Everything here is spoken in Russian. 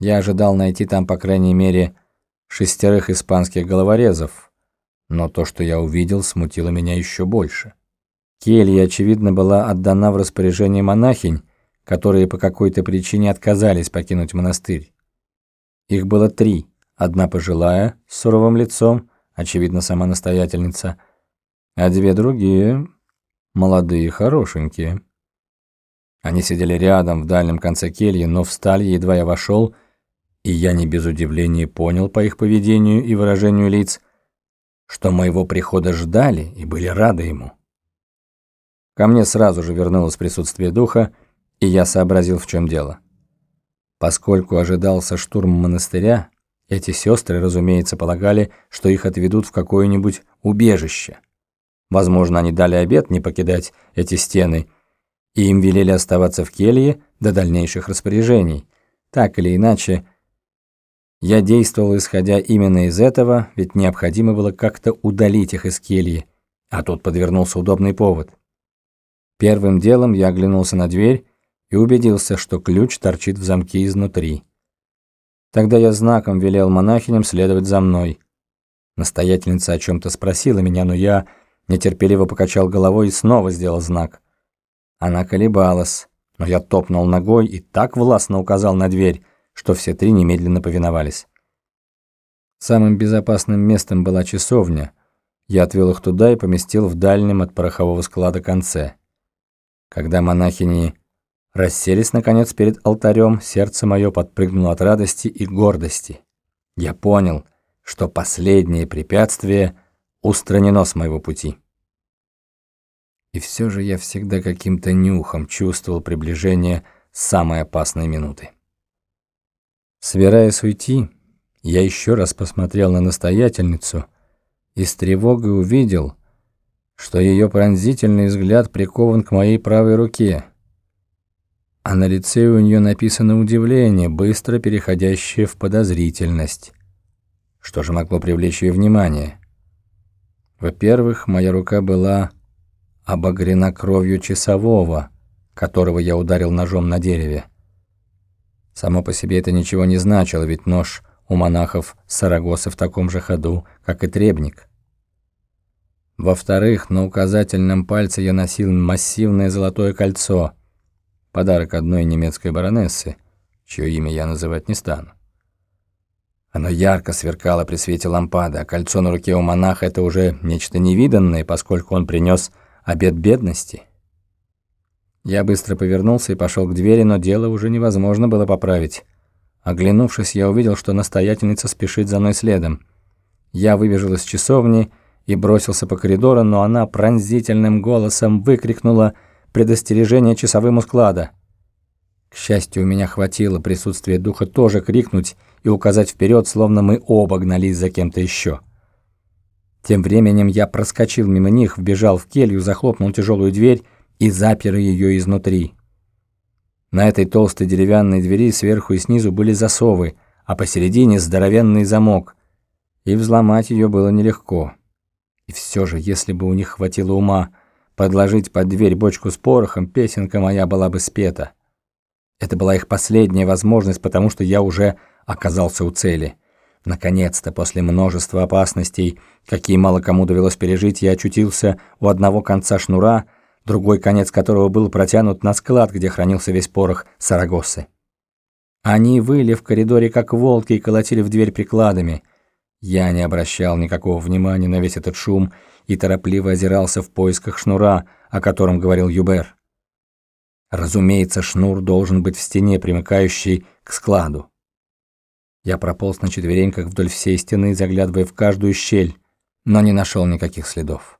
Я ожидал найти там, по крайней мере, шестерых испанских головорезов, но то, что я увидел, смутило меня еще больше. Келья, очевидно, была отдана в распоряжение монахинь, которые по какой-то причине отказались покинуть монастырь. Их было три. Одна пожилая, с суровым лицом, очевидно, сама настоятельница, а две другие, молодые, хорошенькие. Они сидели рядом в дальнем конце кельи, но встали, едва я вошел, и я не без удивления понял по их поведению и выражению лиц, что моего прихода ждали и были рады ему. Ко мне сразу же вернулось присутствие духа, и я сообразил, в чем дело. Поскольку ожидался штурм монастыря, эти сестры, разумеется, полагали, что их отведут в какое-нибудь убежище. Возможно, они дали обет не покидать эти стены, и им велели оставаться в келье до дальнейших распоряжений. Так или иначе, я действовал, исходя именно из этого, ведь необходимо было как-то удалить их из кельи, а тут подвернулся удобный повод. Первым делом я оглянулся на дверь и убедился, что ключ торчит в замке изнутри. Тогда я знаком велел монахиням следовать за мной. Настоятельница о чем-то спросила меня, но я нетерпеливо покачал головой и снова сделал знак. Она колебалась, но я топнул ногой и так властно указал на дверь, что все три немедленно повиновались. Самым безопасным местом была часовня. Я отвел их туда и поместил в дальнем от порохового склада конце. Когда монахини расселись, наконец, перед алтарем, сердце мое подпрыгнуло от радости и гордости. Я понял, что последнее препятствие устранено с моего пути. И все же я всегда каким-то нюхом чувствовал приближение самой опасной минуты. Собираясь уйти, я еще раз посмотрел на настоятельницу и с тревогой увидел, что ее пронзительный взгляд прикован к моей правой руке, а на лице у нее написано удивление, быстро переходящее в подозрительность. Что же могло привлечь ее внимание? Во-первых, моя рука была обогрена кровью часового, которого я ударил ножом на дереве. Само по себе это ничего не значило, ведь нож у монахов Сарагосы в таком же ходу, как и требник. Во-вторых, на указательном пальце я носил массивное золотое кольцо, подарок одной немецкой баронессы, чье имя я называть не стану. Оно ярко сверкало при свете лампады, а кольцо на руке у монаха — это уже нечто невиданное, поскольку он принес обет бедности — я быстро повернулся и пошел к двери, но дело уже невозможно было поправить. Оглянувшись, я увидел, что настоятельница спешит за мной следом. Я выбежал из часовни и бросился по коридору, но она пронзительным голосом выкрикнула предостережение часовым у склада. К счастью, у меня хватило присутствия духа тоже крикнуть и указать вперед, словно мы оба гнались за кем-то еще. Тем временем я проскочил мимо них, вбежал в келью, захлопнул тяжелую дверь и запер ее изнутри. На этой толстой деревянной двери сверху и снизу были засовы, а посередине здоровенный замок, и взломать ее было нелегко. И все же, если бы у них хватило ума подложить под дверь бочку с порохом, песенка моя была бы спета. Это была их последняя возможность, потому что я уже оказался у цели. Наконец-то, после множества опасностей, какие мало кому довелось пережить, я очутился у одного конца шнура — другой конец которого был протянут на склад, где хранился весь порох Сарагосы. Они выли в коридоре, как волки, и колотили в дверь прикладами. Я не обращал никакого внимания на весь этот шум и торопливо озирался в поисках шнура, о котором говорил Юбер. Разумеется, шнур должен быть в стене, примыкающей к складу. Я прополз на четвереньках вдоль всей стены, заглядывая в каждую щель, но не нашел никаких следов.